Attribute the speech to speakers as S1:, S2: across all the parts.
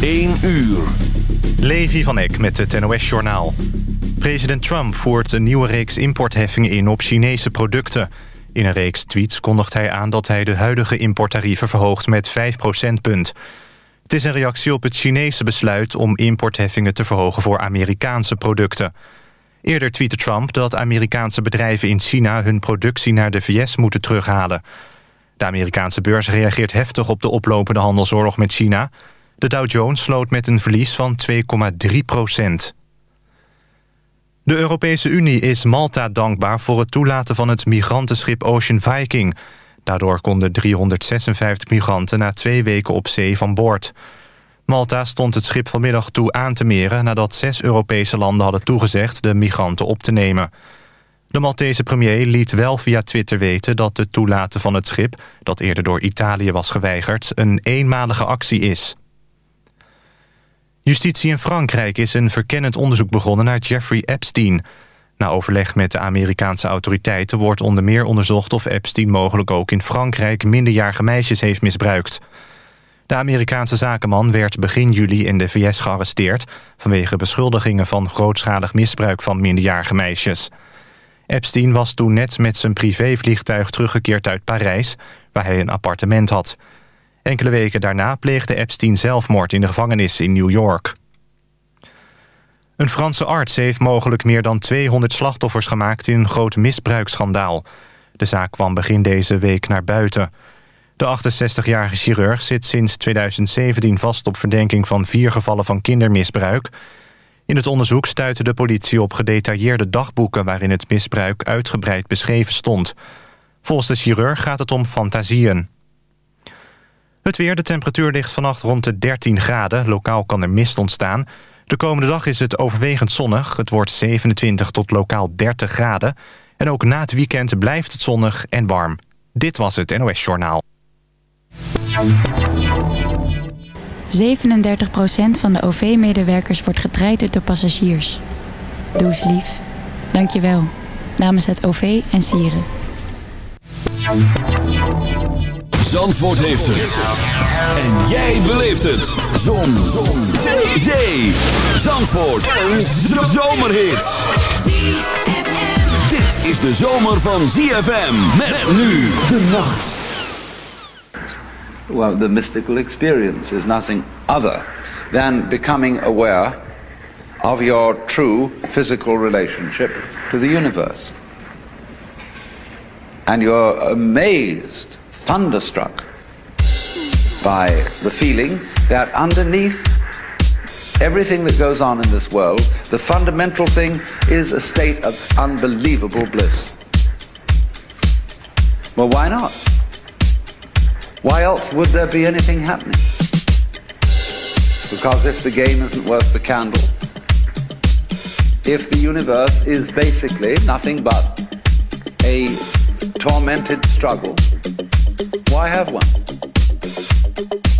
S1: 1 uur.
S2: Levi van Eck met het NOS-journaal. President Trump voert een nieuwe reeks importheffingen in op Chinese producten. In een reeks tweets kondigt hij aan dat hij de huidige importtarieven verhoogt met 5 procentpunt. Het is een reactie op het Chinese besluit om importheffingen te verhogen voor Amerikaanse producten. Eerder tweette Trump dat Amerikaanse bedrijven in China hun productie naar de VS moeten terughalen. De Amerikaanse beurs reageert heftig op de oplopende handelsoorlog met China. De Dow Jones sloot met een verlies van 2,3 procent. De Europese Unie is Malta dankbaar voor het toelaten van het migrantenschip Ocean Viking. Daardoor konden 356 migranten na twee weken op zee van boord. Malta stond het schip vanmiddag toe aan te meren... nadat zes Europese landen hadden toegezegd de migranten op te nemen. De Maltese premier liet wel via Twitter weten dat het toelaten van het schip... dat eerder door Italië was geweigerd, een eenmalige actie is. Justitie in Frankrijk is een verkennend onderzoek begonnen naar Jeffrey Epstein. Na overleg met de Amerikaanse autoriteiten wordt onder meer onderzocht... of Epstein mogelijk ook in Frankrijk minderjarige meisjes heeft misbruikt. De Amerikaanse zakenman werd begin juli in de VS gearresteerd... vanwege beschuldigingen van grootschalig misbruik van minderjarige meisjes. Epstein was toen net met zijn privévliegtuig teruggekeerd uit Parijs... waar hij een appartement had... Enkele weken daarna pleegde Epstein zelfmoord in de gevangenis in New York. Een Franse arts heeft mogelijk meer dan 200 slachtoffers gemaakt... in een groot misbruiksschandaal. De zaak kwam begin deze week naar buiten. De 68-jarige chirurg zit sinds 2017 vast op verdenking van vier gevallen van kindermisbruik. In het onderzoek stuitte de politie op gedetailleerde dagboeken... waarin het misbruik uitgebreid beschreven stond. Volgens de chirurg gaat het om fantasieën. Het weer, de temperatuur ligt vannacht rond de 13 graden. Lokaal kan er mist ontstaan. De komende dag is het overwegend zonnig. Het wordt 27 tot lokaal 30 graden. En ook na het weekend blijft het zonnig en warm. Dit was het NOS Journaal.
S3: 37% van de OV-medewerkers wordt getraind door passagiers. Doe eens lief. Dank je wel. Namens het OV en Sieren.
S1: Zandvoort heeft het. En jij beleeft het. Zon. Zon. Zee. Zee. Zandvoort. Een zomerhit. Dit is de zomer van ZFM. Met nu de nacht.
S4: Well, the mystical experience is nothing other than becoming aware of your true physical relationship to the universe. And you're amazed thunderstruck by the feeling that underneath everything that goes on in this world, the fundamental thing is a state of unbelievable bliss. Well, why not? Why else would there be anything happening? Because if the game isn't worth the candle, if the universe is basically nothing but a tormented struggle, why have one?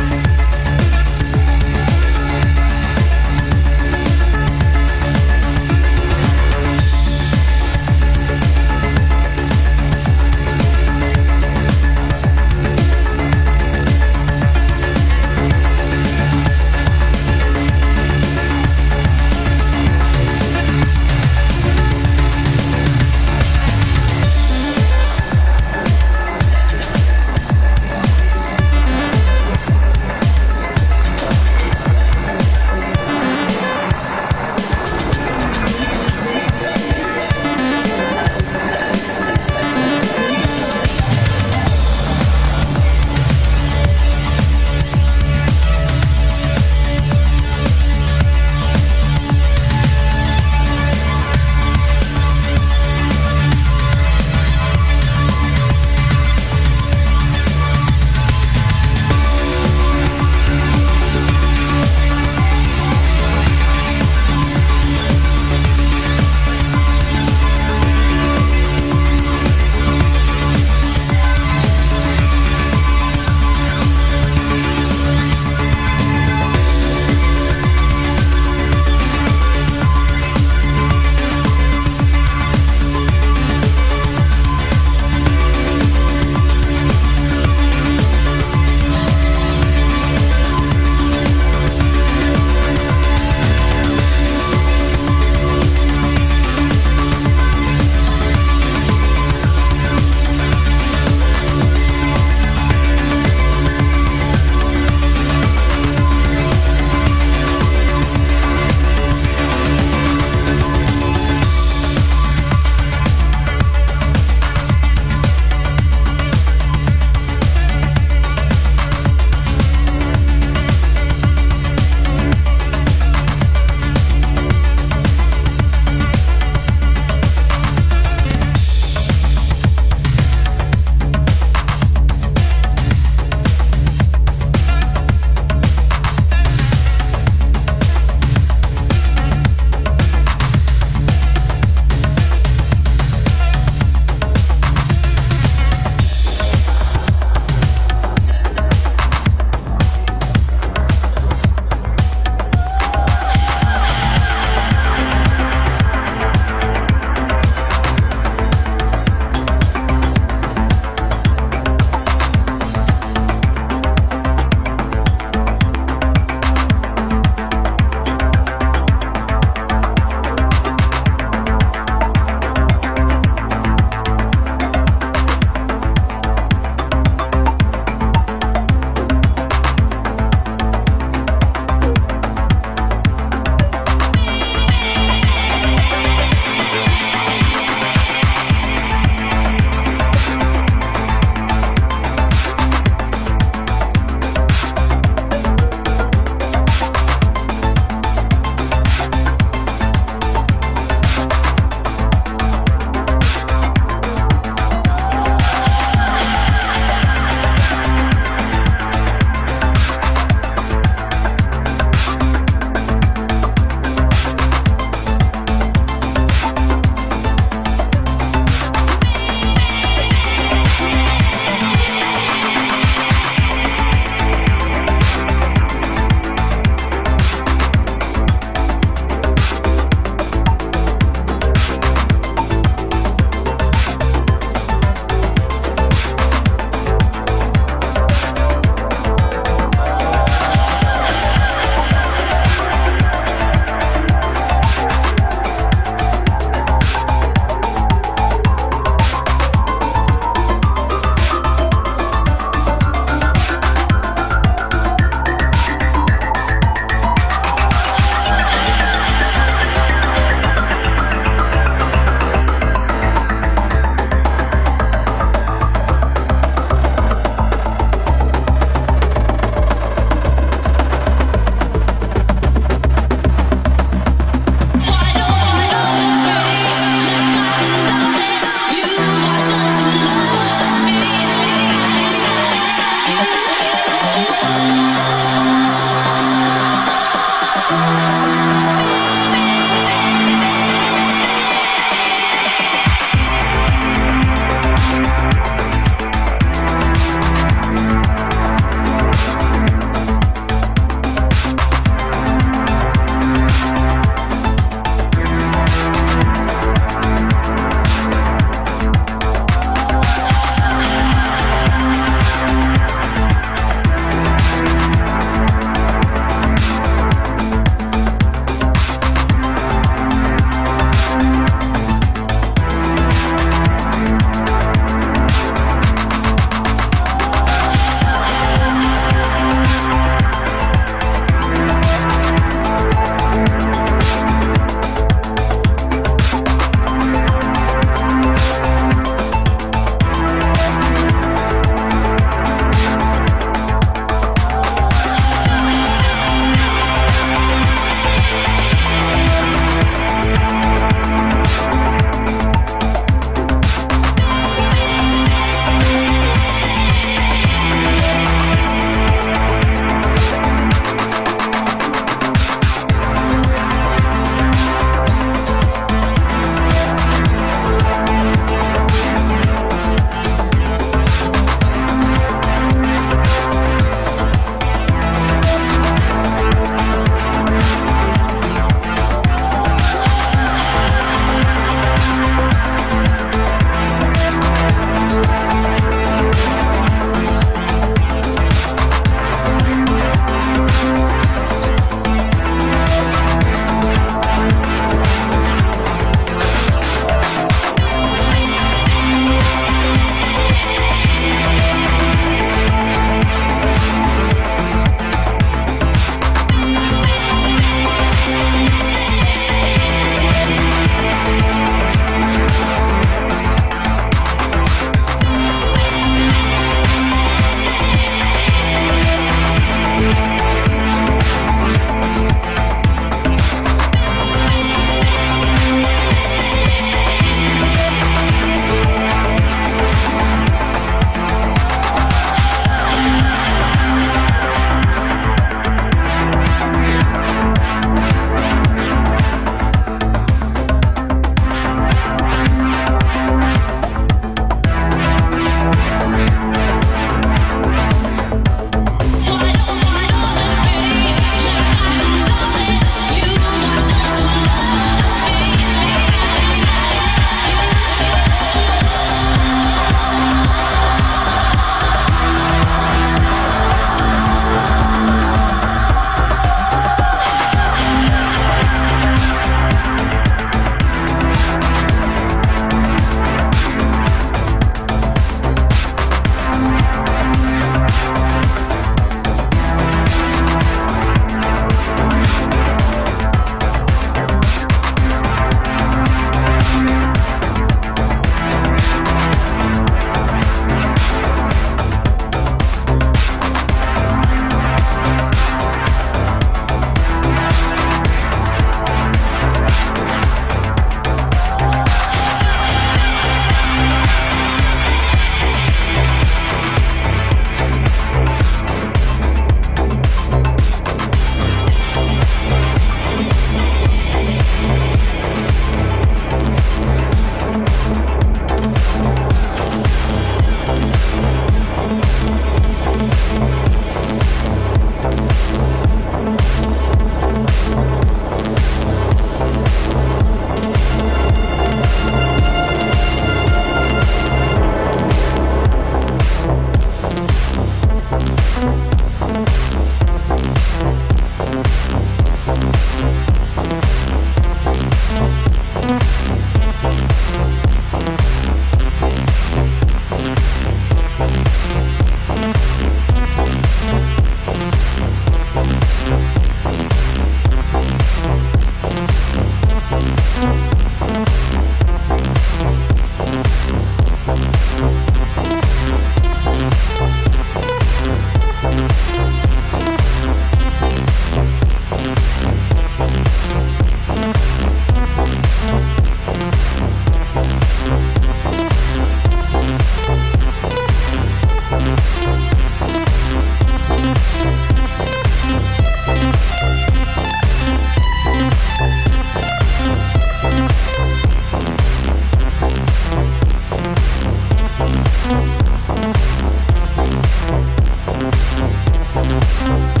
S4: Thank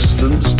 S4: distance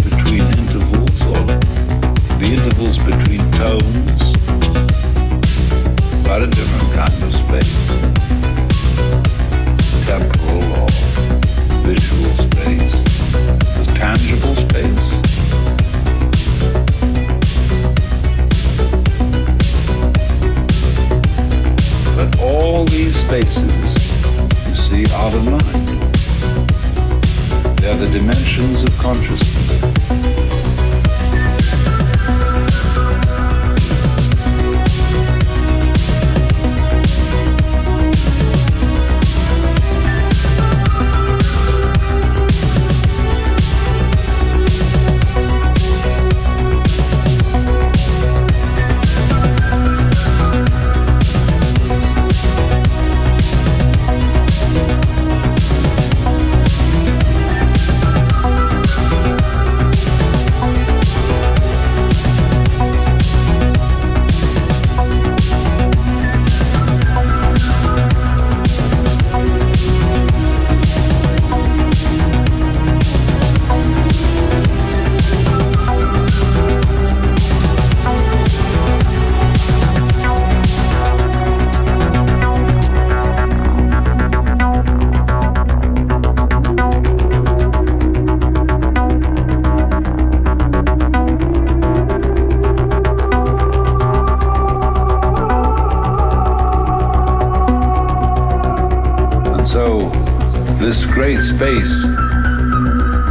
S4: space,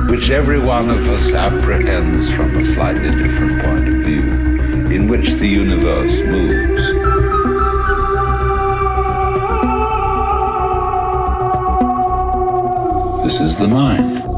S4: which every one of us apprehends from a slightly different point of view, in which the universe moves. This is the mind.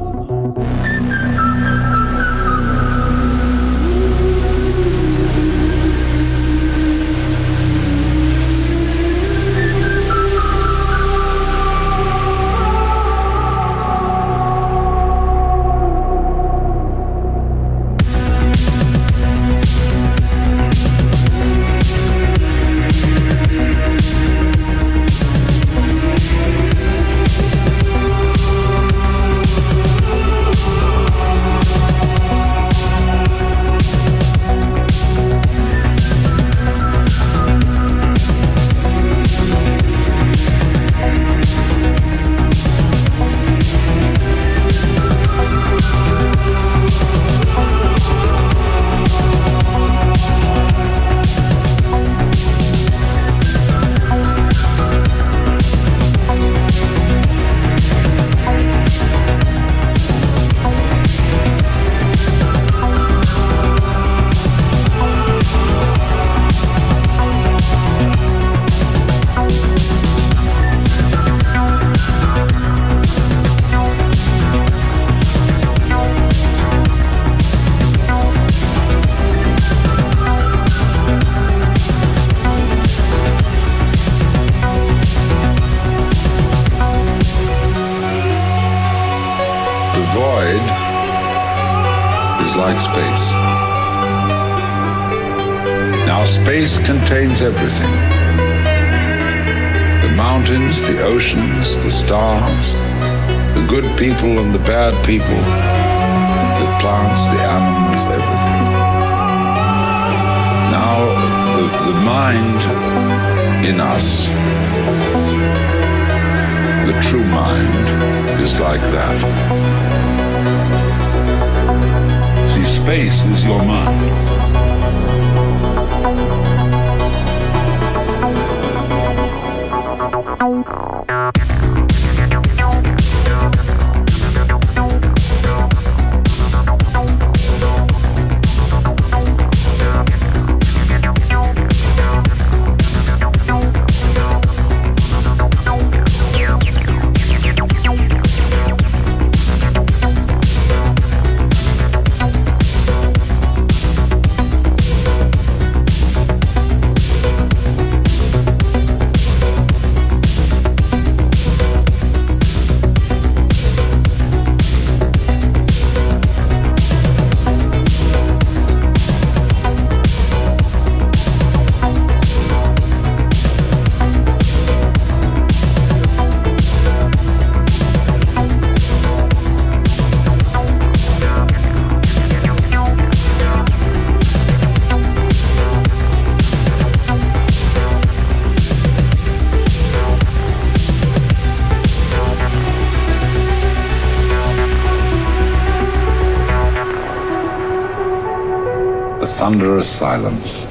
S4: Plants, the animals, everything. Now, the, the mind in us, the true mind, is like that. See, space is your mind. Silence.